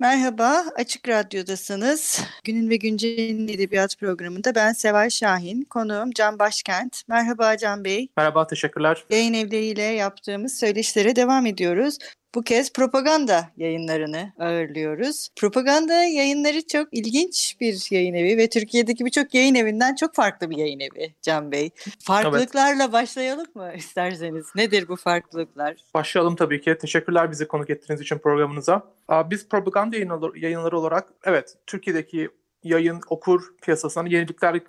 Merhaba, Açık Radyo'dasınız. Günün ve Güncel'in edebiyat programında ben Seval Şahin, konuğum Can Başkent. Merhaba Can Bey. Merhaba, teşekkürler. Yayın evleriyle yaptığımız söyleşilere devam ediyoruz. Bu kez propaganda yayınlarını ağırlıyoruz. Propaganda yayınları çok ilginç bir yayın evi ve Türkiye'deki birçok yayın evinden çok farklı bir yayın evi Can Bey. Farklılıklarla evet. başlayalım mı isterseniz? Nedir bu farklılıklar? Başlayalım tabii ki. Teşekkürler bizi konuk ettiğiniz için programınıza. Biz propaganda yayınları olarak evet Türkiye'deki yayın okur piyasasına yenilikler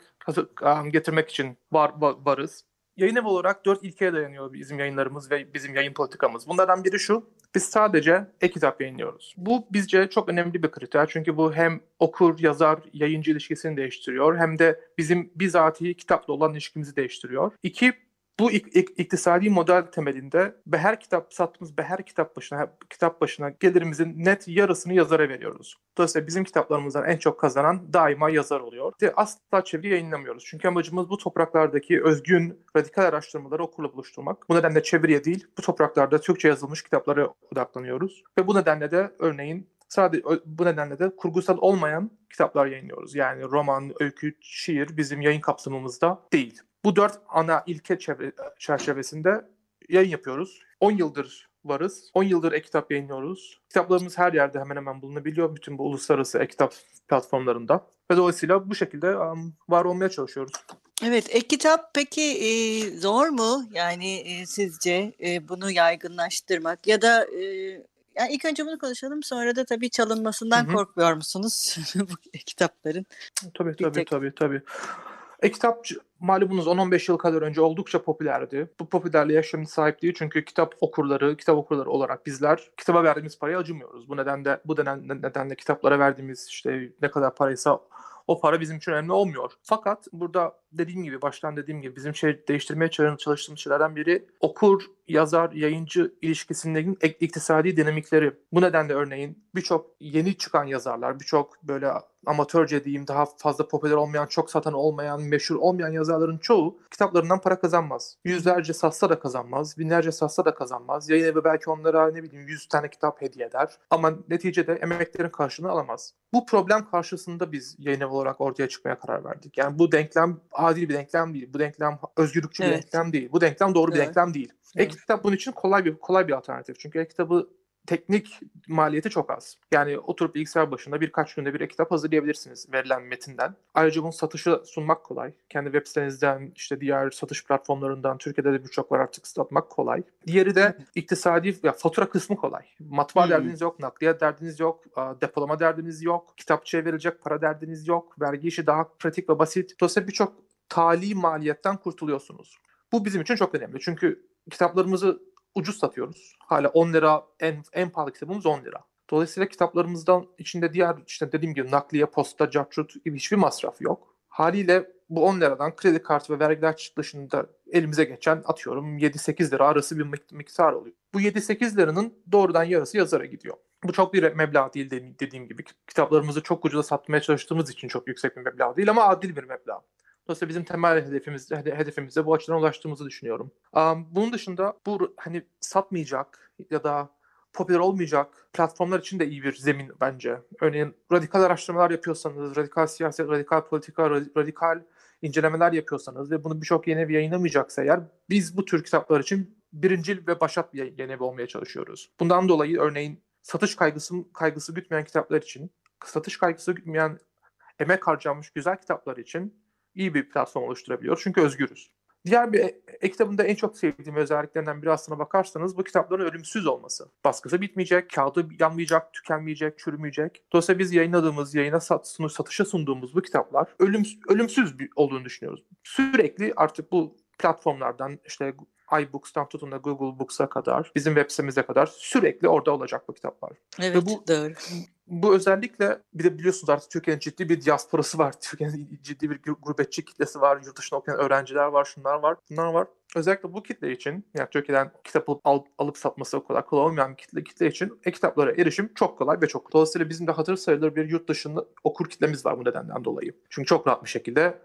getirmek için var, varız. Yayın evi olarak dört ilkeye dayanıyor bizim yayınlarımız ve bizim yayın politikamız. Bunlardan biri şu, biz sadece e-kitap yayınlıyoruz. Bu bizce çok önemli bir kriter çünkü bu hem okur, yazar, yayıncı ilişkisini değiştiriyor hem de bizim bizatihi kitapla olan ilişkimizi değiştiriyor. İki, bu ik- ik- iktisadi model temelinde her kitap sattığımız her kitap başına kitap başına gelirimizin net yarısını yazara veriyoruz. Dolayısıyla bizim kitaplarımızdan en çok kazanan daima yazar oluyor. Ve asla çeviri yayınlamıyoruz. Çünkü amacımız bu topraklardaki özgün radikal araştırmaları okurla buluşturmak. Bu nedenle çeviriye değil, bu topraklarda Türkçe yazılmış kitaplara odaklanıyoruz. Ve bu nedenle de örneğin sadece bu nedenle de kurgusal olmayan kitaplar yayınlıyoruz. Yani roman, öykü, şiir bizim yayın kapsamımızda değil. Bu dört ana ilke çevre, çerçevesinde yayın yapıyoruz. 10 yıldır varız. 10 yıldır e-kitap yayınlıyoruz. Kitaplarımız her yerde hemen hemen bulunabiliyor. Bütün bu uluslararası e-kitap platformlarında. Ve dolayısıyla bu şekilde um, var olmaya çalışıyoruz. Evet, e-kitap peki e, zor mu? Yani e, sizce e, bunu yaygınlaştırmak ya da e, yani ilk önce bunu konuşalım sonra da tabii çalınmasından Hı-hı. korkmuyor musunuz bu kitapların? Tabii tabii tek... tabii tabii. E-kitap malumunuz 10-15 yıl kadar önce oldukça popülerdi. Bu popülerliğe şimdi sahip değil çünkü kitap okurları, kitap okurları olarak bizler kitaba verdiğimiz parayı acımıyoruz. Bu nedenle bu nedenle, nedenle kitaplara verdiğimiz işte ne kadar paraysa o para bizim için önemli olmuyor. Fakat burada dediğim gibi baştan dediğim gibi bizim şey değiştirmeye çalıştığımız şeylerden biri okur, yazar, yayıncı ilişkisindeki iktisadi dinamikleri. Bu nedenle örneğin birçok yeni çıkan yazarlar, birçok böyle amatörce diyeyim daha fazla popüler olmayan, çok satan olmayan, meşhur olmayan yazarların çoğu kitaplarından para kazanmaz. Yüzlerce satsa da kazanmaz, binlerce satsa da kazanmaz. Yayın evi belki onlara ne bileyim 100 tane kitap hediye eder ama neticede emeklerin karşılığını alamaz. Bu problem karşısında biz yayın evi olarak ortaya çıkmaya karar verdik. Yani bu denklem adil bir denklem değil. Bu denklem özgürlükçü evet. bir denklem değil. Bu denklem doğru evet. bir denklem değil. Evet. E-kitap bunun için kolay bir kolay bir alternatif. Çünkü e-kitabı teknik maliyeti çok az. Yani oturup bilgisayar başında birkaç günde bir kitap hazırlayabilirsiniz verilen metinden. Ayrıca bunu satışa sunmak kolay. Kendi web sitenizden işte diğer satış platformlarından Türkiye'de de birçok var artık satmak kolay. Diğeri de iktisadi ya fatura kısmı kolay. Matbaa hmm. derdiniz yok, nakliyat derdiniz yok, depolama derdiniz yok, kitapçıya verilecek para derdiniz yok, vergi işi daha pratik ve basit. Dolayısıyla birçok tali maliyetten kurtuluyorsunuz. Bu bizim için çok önemli. Çünkü kitaplarımızı ucuz satıyoruz. Hala 10 lira en, en pahalı kitabımız 10 lira. Dolayısıyla kitaplarımızdan içinde diğer işte dediğim gibi nakliye, posta, cartrut gibi hiçbir masraf yok. Haliyle bu 10 liradan kredi kartı ve vergiler dışında elimize geçen atıyorum 7-8 lira arası bir miktar oluyor. Bu 7-8 liranın doğrudan yarısı yazara gidiyor. Bu çok bir meblağ değil dediğim gibi. Kitaplarımızı çok ucuza satmaya çalıştığımız için çok yüksek bir meblağ değil ama adil bir meblağ. Dolayısıyla bizim temel hedefimiz, hedefimize bu açıdan ulaştığımızı düşünüyorum. Um, bunun dışında bu hani satmayacak ya da popüler olmayacak platformlar için de iyi bir zemin bence. Örneğin radikal araştırmalar yapıyorsanız, radikal siyaset, radikal politika, radikal incelemeler yapıyorsanız ve bunu birçok yeni evi yayınlamayacaksa eğer biz bu tür kitaplar için birincil ve başat bir yeni evi olmaya çalışıyoruz. Bundan dolayı örneğin satış kaygısı, kaygısı gütmeyen kitaplar için, satış kaygısı gütmeyen emek harcanmış güzel kitaplar için iyi bir platform oluşturabiliyor. Çünkü özgürüz. Diğer bir e-kitabında en çok sevdiğim özelliklerinden biri aslına bakarsanız bu kitapların ölümsüz olması. Baskısı bitmeyecek, kağıdı yanmayacak, tükenmeyecek, çürümeyecek. Dolayısıyla biz yayınladığımız, yayına sat, satışa sunduğumuz bu kitaplar ölüm, ölümsüz bir olduğunu düşünüyoruz. Sürekli artık bu platformlardan işte iBooks'tan tutun da Google Books'a kadar, bizim web sitemize kadar sürekli orada olacak bu kitaplar. Evet Ve bu- doğru. Bu özellikle bir de biliyorsunuz artık Türkiye'nin ciddi bir diasporası var. Türkiye'nin ciddi bir gurbetçi kitlesi var. Yurt dışında okuyan öğrenciler var. Şunlar var. Bunlar var. Özellikle bu kitle için yani Türkiye'den kitap alıp, al- alıp satması o kadar kolay olmayan bir kitle, kitle için e-kitaplara erişim çok kolay ve çok kolay. Dolayısıyla bizim de hatır sayılır bir yurt dışında okur kitlemiz var bu nedenden dolayı. Çünkü çok rahat bir şekilde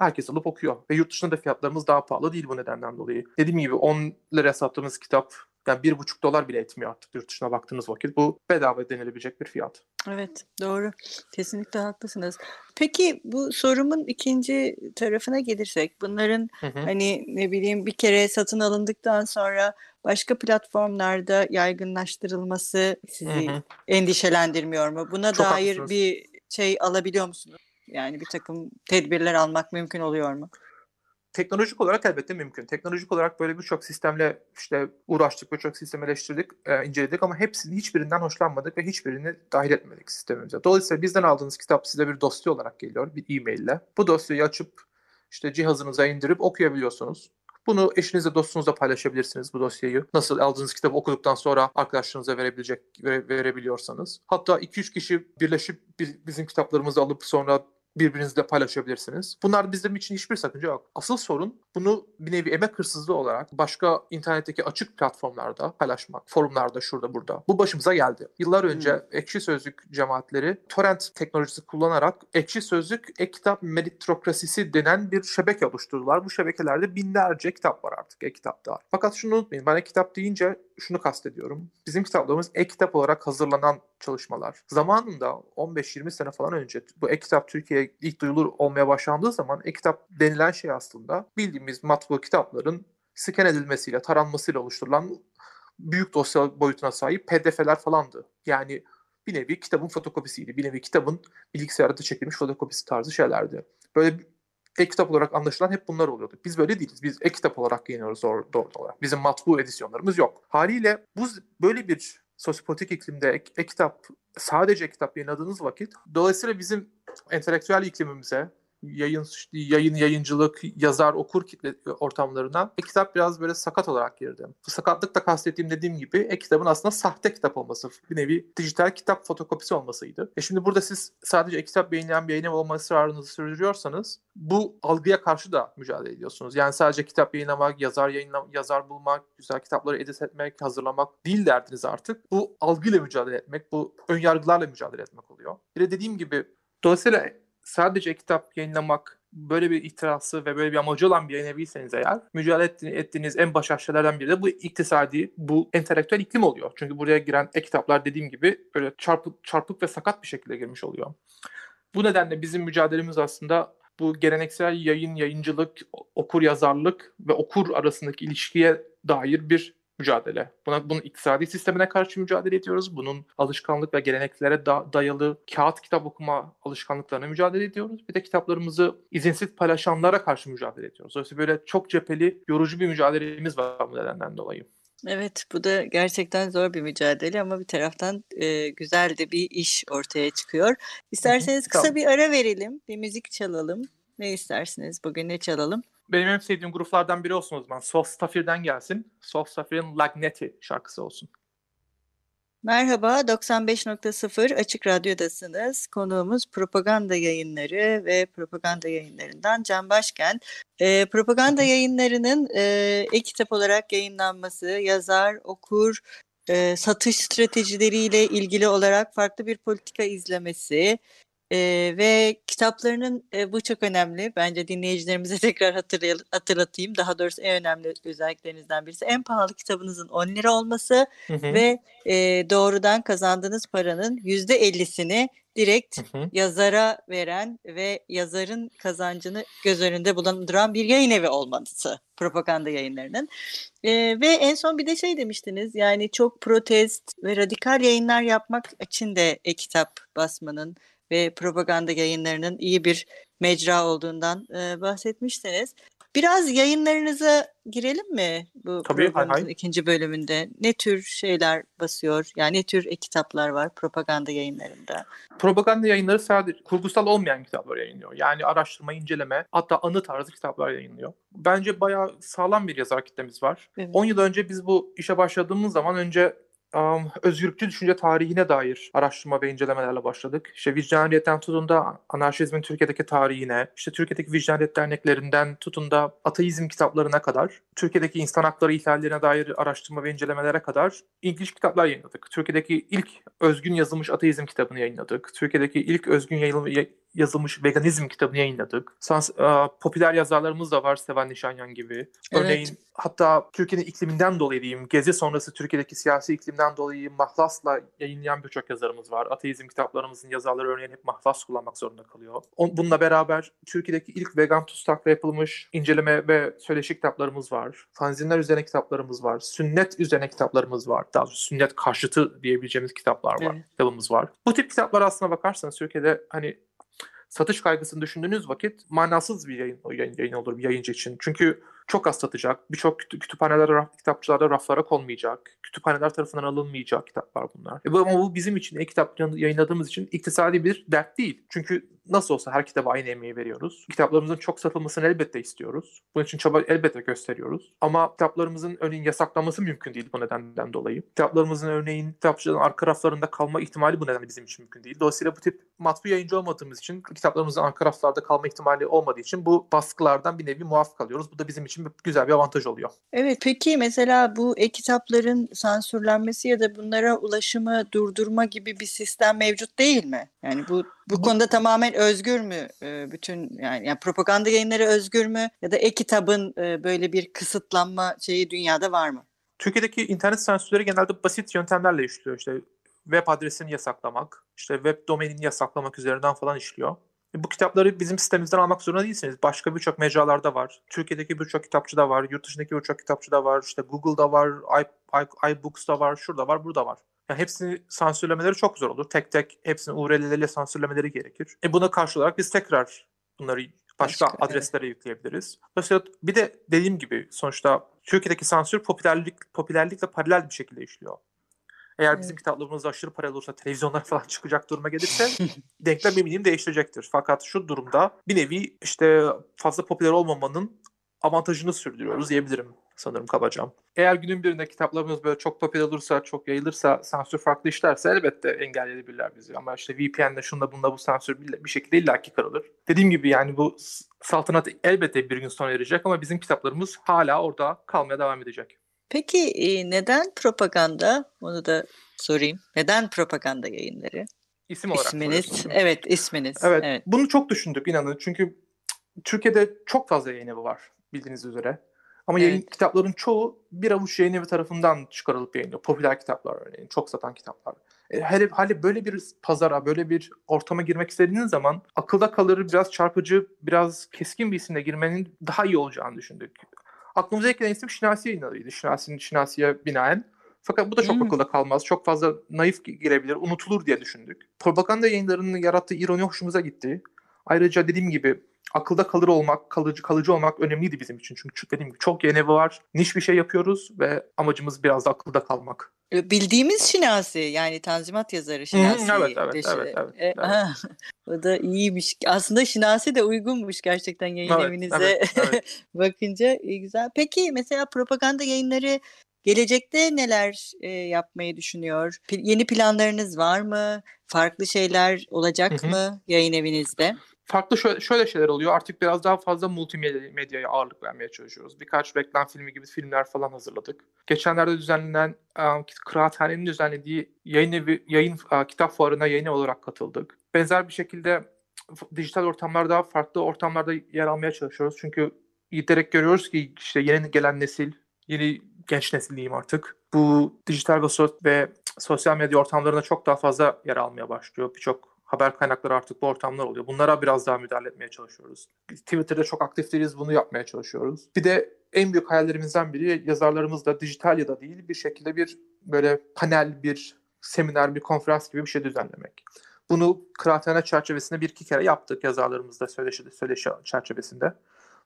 herkes alıp okuyor. Ve yurt dışında da fiyatlarımız daha pahalı değil bu nedenden dolayı. Dediğim gibi 10 liraya sattığımız kitap yani bir buçuk dolar bile etmiyor artık yurt dışına baktığınız vakit. Bu bedava denilebilecek bir fiyat. Evet doğru. Kesinlikle haklısınız. Peki bu sorumun ikinci tarafına gelirsek bunların Hı hı. hani ne bileyim bir kere satın alındıktan sonra başka platformlarda yaygınlaştırılması sizi Hı hı. endişelendirmiyor mu? Buna Çok dair haklısınız. bir şey alabiliyor musunuz? Yani bir takım tedbirler almak mümkün oluyor mu? Teknolojik olarak elbette mümkün. Teknolojik olarak böyle birçok sistemle işte uğraştık, birçok sistem eleştirdik, e, inceledik ama hepsinin hiçbirinden hoşlanmadık ve hiçbirini dahil etmedik sistemimize. Dolayısıyla bizden aldığınız kitap size bir dosya olarak geliyor, bir e-maille. Bu dosyayı açıp işte cihazınıza indirip okuyabiliyorsunuz. Bunu eşinizle dostunuzla paylaşabilirsiniz bu dosyayı. Nasıl aldığınız kitabı okuduktan sonra arkadaşlarınıza verebilecek vere- verebiliyorsanız. Hatta 2-3 kişi birleşip bi- bizim kitaplarımızı alıp sonra birbirinizle paylaşabilirsiniz. Bunlar bizim için hiçbir sakınca yok. Asıl sorun bunu bir nevi emek hırsızlığı olarak başka internetteki açık platformlarda paylaşmak. Forumlarda şurada burada. Bu başımıza geldi. Yıllar önce Hmm. Ekşi Sözlük cemaatleri torrent teknolojisi kullanarak Ekşi Sözlük e-kitap meritokrasisi denen bir şebeke oluşturdular. Bu şebekelerde binlerce kitap var artık e-kitapta. Fakat şunu unutmayın. Ben e-kitap deyince şunu kastediyorum. Bizim kitaplarımız e-kitap olarak hazırlanan çalışmalar. Zamanında 15-20 sene falan önce bu e-kitap Türkiye'ye ilk duyulur olmaya başlandığı zaman e-kitap denilen şey aslında bildiğimiz matbu kitapların scan edilmesiyle, taranmasıyla oluşturulan büyük dosya boyutuna sahip pdf'ler falandı. Yani bir nevi kitabın fotokopisiydi. Bir nevi kitabın bilgisayarda çekilmiş fotokopisi tarzı şeylerdi. Böyle e-kitap olarak anlaşılan hep bunlar oluyordu. Biz böyle değiliz. Biz e-kitap olarak yayınlıyoruz doğru, olarak. Bizim matbu edisyonlarımız yok. Haliyle bu böyle bir sosyopolitik iklimde ek- e-kitap sadece e-kitap yayınladığınız vakit dolayısıyla bizim entelektüel iklimimize yayın yayın yayıncılık yazar okur kitle ortamlarına e-kitap biraz böyle sakat olarak girdi. Bu sakatlık da kastettiğim dediğim gibi e-kitabın aslında sahte kitap olması bir nevi dijital kitap fotokopisi olmasıydı. E şimdi burada siz sadece e-kitap yayınlayan bir yayın olma ısrarınızı sürdürüyorsanız bu algıya karşı da mücadele ediyorsunuz. Yani sadece kitap yayınlamak, yazar yayınla, yazar bulmak, güzel kitapları edit etmek, hazırlamak değil derdiniz artık. Bu algıyla mücadele etmek, bu önyargılarla mücadele etmek oluyor. Bir de dediğim gibi dolayısıyla sadece kitap yayınlamak böyle bir ihtirası ve böyle bir amacı olan bir yayın eviyseniz eğer mücadele etti- ettiğiniz en baş şeylerden biri de bu iktisadi, bu entelektüel iklim oluyor. Çünkü buraya giren e-kitaplar dediğim gibi böyle çarpık, çarpık ve sakat bir şekilde girmiş oluyor. Bu nedenle bizim mücadelemiz aslında bu geleneksel yayın, yayıncılık, okur yazarlık ve okur arasındaki ilişkiye dair bir mücadele. Buna, bunun iktisadi sistemine karşı mücadele ediyoruz. Bunun alışkanlık ve geleneklere da, dayalı kağıt kitap okuma alışkanlıklarına mücadele ediyoruz. Bir de kitaplarımızı izinsiz paylaşanlara karşı mücadele ediyoruz. Dolayısıyla böyle çok cepheli, yorucu bir mücadelemiz var bu nedenden dolayı. Evet, bu da gerçekten zor bir mücadele ama bir taraftan e, güzel de bir iş ortaya çıkıyor. İsterseniz kısa bir ara verelim, bir müzik çalalım. Ne istersiniz? Bugün ne çalalım? Benim en sevdiğim gruplardan biri olsun o zaman. Soft Safir'den gelsin. Soft Safir'in Lagneti şarkısı olsun. Merhaba, 95.0 Açık Radyo'dasınız. Konuğumuz propaganda yayınları ve propaganda yayınlarından Can Başken. Ee, propaganda yayınlarının e, e-kitap olarak yayınlanması, yazar, okur, e, satış stratejileriyle ilgili olarak farklı bir politika izlemesi e, ve kitaplarının e, bu çok önemli. Bence dinleyicilerimize tekrar hatırlayalım, hatırlatayım. Daha doğrusu en önemli özelliklerinizden birisi en pahalı kitabınızın 10 lira olması Hı hı. ve e, doğrudan kazandığınız paranın yüzde ellisini direkt Hı hı. yazara veren ve yazarın kazancını göz önünde bulunduran bir yayın evi olması propaganda yayınlarının. E, ve en son bir de şey demiştiniz yani çok protest ve radikal yayınlar yapmak için de e-kitap basmanın ve propaganda yayınlarının iyi bir mecra olduğundan e, bahsetmiştiniz. Biraz yayınlarınıza girelim mi bu Tabii, hay programımızın hay. ikinci bölümünde? Ne tür şeyler basıyor? Yani ne tür e-kitaplar var propaganda yayınlarında? Propaganda yayınları sadece kurgusal olmayan kitaplar yayınlıyor. Yani araştırma, inceleme, hatta anı tarzı kitaplar yayınlıyor. Bence bayağı sağlam bir yazar kitlemiz var. Evet. 10 yıl önce biz bu işe başladığımız zaman önce um, özgürlükçü düşünce tarihine dair araştırma ve incelemelerle başladık. İşte vicdaniyetten tutun da anarşizmin Türkiye'deki tarihine, işte Türkiye'deki vicdaniyet derneklerinden tutun da ateizm kitaplarına kadar, Türkiye'deki insan hakları ihlallerine dair araştırma ve incelemelere kadar ilginç kitaplar yayınladık. Türkiye'deki ilk özgün yazılmış ateizm kitabını yayınladık. Türkiye'deki ilk özgün yayıl- ya- yazılmış veganizm kitabını yayınladık. Sans, e, popüler yazarlarımız da var Sevan Nişanyan gibi. Örneğin Evet. hatta Türkiye'nin ikliminden dolayı diyeyim, gezi sonrası Türkiye'deki siyasi iklimden dolayı mahlasla yayınlayan birçok yazarımız var. Ateizm kitaplarımızın yazarları örneğin hep mahlas kullanmak zorunda kalıyor. On- Bununla beraber Türkiye'deki ilk vegan tutsakla yapılmış inceleme ve söyleşi kitaplarımız var. Fanzinler üzerine kitaplarımız var. Sünnet üzerine kitaplarımız var. Daha doğrusu sünnet karşıtı diyebileceğimiz kitaplar var. Evet. Kitabımız var. Bu tip kitaplar aslına bakarsanız Türkiye'de hani satış kaygısını düşündüğünüz vakit manasız bir yayın, yayın, yayın olur bir yayıncı için. Çünkü çok az satacak. Birçok kütü- kütüphanelerde, raf- kitapçılarda raflara konmayacak. Kütüphaneler tarafından alınmayacak kitaplar bunlar. E bu, ama bu bizim için e-kitap yayınladığımız için iktisadi bir dert değil. Çünkü nasıl olsa her kitaba aynı emeği veriyoruz. Kitaplarımızın çok satılmasını elbette istiyoruz. Bunun için çaba elbette gösteriyoruz. Ama kitaplarımızın örneğin yasaklanması mümkün değil bu nedenden dolayı. Kitaplarımızın örneğin kitapçıların arka raflarında kalma ihtimali bu nedenle bizim için mümkün değil. Dolayısıyla bu tip matbu yayıncı olmadığımız için kitaplarımızın arka raflarda kalma ihtimali olmadığı için bu baskılardan bir nevi muaf kalıyoruz. Bu da bizim için güzel bir avantaj oluyor. Evet peki mesela bu e-kitapların sansürlenmesi ya da bunlara ulaşımı durdurma gibi bir sistem mevcut değil mi? Yani bu bu konuda tamamen özgür mü e, bütün yani, yani propaganda yayınları özgür mü ya da e-kitabın e, böyle bir kısıtlanma şeyi dünyada var mı? Türkiye'deki internet sansürleri genelde basit yöntemlerle işliyor. İşte web adresini yasaklamak, işte web domainini yasaklamak üzerinden falan işliyor. E, Bu kitapları bizim sitemizden almak zorunda değilsiniz. Başka birçok mecralarda var. Türkiye'deki birçok kitapçıda var. Yurt dışındaki birçok kitapçıda var. İşte Google'da var. iBooks'da var. Şurada var. Burada var. Yani hepsini sansürlemeleri çok zor olur. Tek tek hepsini URL'leriyle sansürlemeleri gerekir. E buna karşı olarak biz tekrar bunları başka, Başka, evet. adreslere yükleyebiliriz. Dolayısıyla bir de dediğim gibi sonuçta Türkiye'deki sansür popülerlik popülerlikle paralel bir şekilde işliyor. Eğer bizim Evet. kitaplarımız aşırı paralel olursa, televizyonlar falan çıkacak duruma gelirse denklem eminim değiştirecektir. Fakat şu durumda bir nevi işte fazla popüler olmamanın avantajını sürdürüyoruz diyebilirim sanırım kabaca. Eğer günün birinde kitaplarımız böyle çok popüler olursa, çok yayılırsa, sansür farklı işlerse elbette engelleyebilirler bizi. Ama işte VPN'le şunda bunda bu sansür bir, bir şekilde illaki kırılır. Dediğim gibi yani bu saltanat elbette bir gün sona erecek ama bizim kitaplarımız hala orada kalmaya devam edecek. Peki e, neden propaganda? Onu da sorayım. Neden propaganda yayınları? İsim olarak İsminiz. Evet, isminiz. Evet, evet. bunu çok düşündük inanın. Çünkü Türkiye'de çok fazla yayın evi var bildiğiniz üzere. Ama yayın Evet. kitapların çoğu bir avuç yayın evi tarafından çıkarılıp yayınlıyor. Popüler kitaplar örneğin, çok satan kitaplar. E, hele, hele böyle bir pazara, böyle bir ortama girmek istediğiniz zaman akılda kalır, biraz çarpıcı, biraz keskin bir isimle girmenin daha iyi olacağını düşündük. Aklımıza ilk gelen isim Şinasi yayınlarıydı. Şinasi'nin Şinasi'ye binaen. Fakat bu da çok Hmm. akılda kalmaz. Çok fazla naif girebilir, unutulur diye düşündük. Propaganda yayınlarının yarattığı ironi hoşumuza gitti. Ayrıca dediğim gibi akılda kalır olmak, kalıcı kalıcı olmak önemliydi bizim için. Çünkü dediğim gibi çok yeni evi var. Niş bir şey yapıyoruz ve amacımız biraz da akılda kalmak. E, Bildiğimiz Şinasi yani Tanzimat yazarı Şinasi. evet, evet, şey- evet, evet, E, evet. aha, o da iyiymiş. Aslında Şinasi de uygunmuş gerçekten yayın Evet, evinize evet, evet. bakınca iyi güzel. Peki mesela propaganda yayınları gelecekte neler e, yapmayı düşünüyor? Pl- yeni planlarınız var mı? Farklı şeyler olacak Hı hı. mı yayın evinizde? Farklı şöyle, şöyle şeyler oluyor. Artık biraz daha fazla multimedyaya ağırlık vermeye çalışıyoruz. Birkaç reklam filmi gibi filmler falan hazırladık. Geçenlerde düzenlenen e, Kıraathane'nin düzenlediği yayın evi, yayın e, kitap fuarına yayın olarak katıldık. Benzer bir şekilde dijital ortamlarda, farklı ortamlarda yer almaya çalışıyoruz. Çünkü giderek görüyoruz ki işte yeni gelen nesil, yeni genç nesil diyeyim artık. Bu dijital ve, so- ve sosyal medya ortamlarında çok daha fazla yer almaya başlıyor. Birçok haber kaynakları artık bu ortamlar oluyor. Bunlara biraz daha müdahale etmeye çalışıyoruz. Twitter'da çok aktif değiliz, bunu yapmaya çalışıyoruz. Bir de en büyük hayallerimizden biri yazarlarımız da dijital ya da değil bir şekilde bir böyle panel, bir seminer, bir konferans gibi bir şey düzenlemek. Bunu kıraathane çerçevesinde bir iki kere yaptık yazarlarımızla söyleşi, söyleşi çerçevesinde.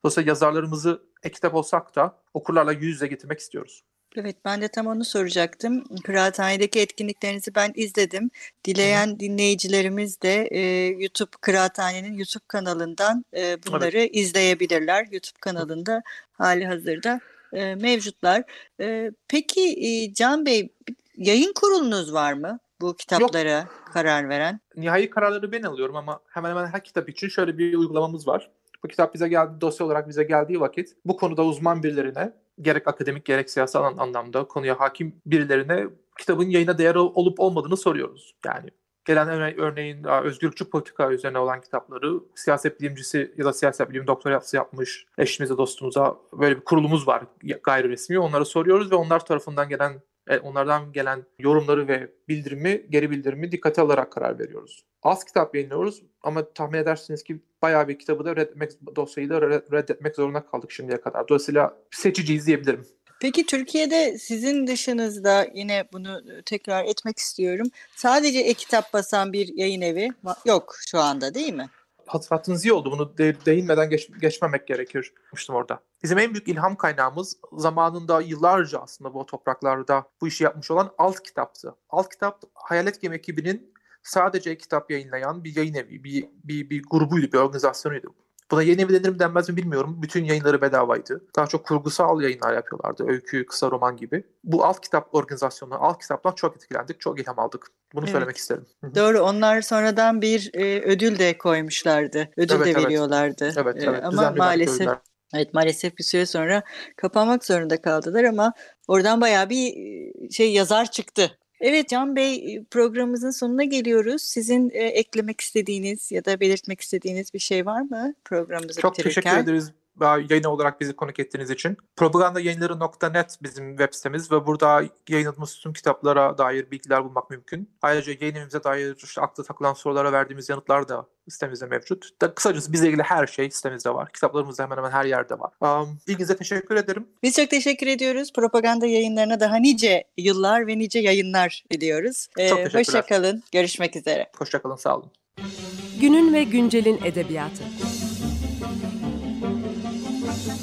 Dolayısıyla yazarlarımızı e-kitap olsak da okurlarla yüz yüze getirmek istiyoruz. Evet ben de tam onu soracaktım. Kıraathanedeki etkinliklerinizi ben izledim. Dileyen Hı. dinleyicilerimiz de e, YouTube Kıraathane'nin YouTube kanalından e, bunları evet. izleyebilirler. YouTube kanalında hali hazırda e, mevcutlar. E, peki e, Can Bey yayın kurulunuz var mı? Bu kitaplara Yok. karar veren. Nihai kararları ben alıyorum ama hemen hemen her kitap için şöyle bir uygulamamız var. Bu kitap bize geldi, dosya olarak bize geldiği vakit bu konuda uzman birilerine gerek akademik gerek siyasal anlamda konuya hakim birilerine kitabın yayına değer olup olmadığını soruyoruz. Yani gelen örneğin özgürlükçü politika üzerine olan kitapları siyaset bilimcisi ya da siyaset bilim doktorası yapmış eşimize dostumuza böyle bir kurulumuz var gayri resmi. Onlara soruyoruz ve onlar tarafından gelen onlardan gelen yorumları ve bildirimi, geri bildirimi dikkate alarak karar veriyoruz. Az kitap yayınlıyoruz ama tahmin edersiniz ki bayağı bir kitabı da reddetmek, dosyayı da reddetmek zorunda kaldık şimdiye kadar. Dolayısıyla seçiciyiz diyebilirim. Peki Türkiye'de sizin dışınızda yine bunu tekrar etmek istiyorum. Sadece e-kitap basan bir yayın evi yok şu anda değil mi? Hatırlattığınız iyi oldu. Bunu de, değinmeden geç, geçmemek gerekir. orada. Bizim en büyük ilham kaynağımız zamanında yıllarca aslında bu topraklarda bu işi yapmış olan Alt Kitap'tı. Alt Kitap Hayalet Gemi ekibinin sadece kitap yayınlayan bir yayın evi, bir, bir, bir grubuydu, bir organizasyonuydu. Buna yeni evi denir mi denmez mi bilmiyorum. Bütün yayınları bedavaydı. Daha çok kurgusal yayınlar yapıyorlardı. Öykü, kısa roman gibi. Bu alt kitap organizasyonu, alt kitaptan çok etkilendik, çok ilham aldık. Bunu evet. söylemek isterim. Doğru. Onlar sonradan bir e, ödül de koymuşlardı. Ödül evet, de evet. veriyorlardı. Evet, evet. E, ama maalesef Evet maalesef bir süre sonra kapanmak zorunda kaldılar ama oradan bayağı bir şey yazar çıktı. Evet Can Bey programımızın sonuna geliyoruz. Sizin e, eklemek istediğiniz ya da belirtmek istediğiniz bir şey var mı programımızı Çok bitirirken? teşekkür ederiz yayın olarak bizi konuk ettiğiniz için. Propagandayayınları.net bizim web sitemiz ve burada yayınladığımız tüm kitaplara dair bilgiler bulmak mümkün. Ayrıca yayınımıza dair işte akla takılan sorulara verdiğimiz yanıtlar da sitemizde mevcut. Da kısacası bizle ilgili her şey sitemizde var. Kitaplarımız da hemen hemen her yerde var. Um, ilginize teşekkür ederim. Biz çok teşekkür ediyoruz. Propaganda yayınlarına daha nice yıllar ve nice yayınlar diliyoruz. Ee, çok teşekkürler. Hoşçakalın. Görüşmek üzere. Hoşçakalın. Sağ olun. Günün ve güncelin edebiyatı.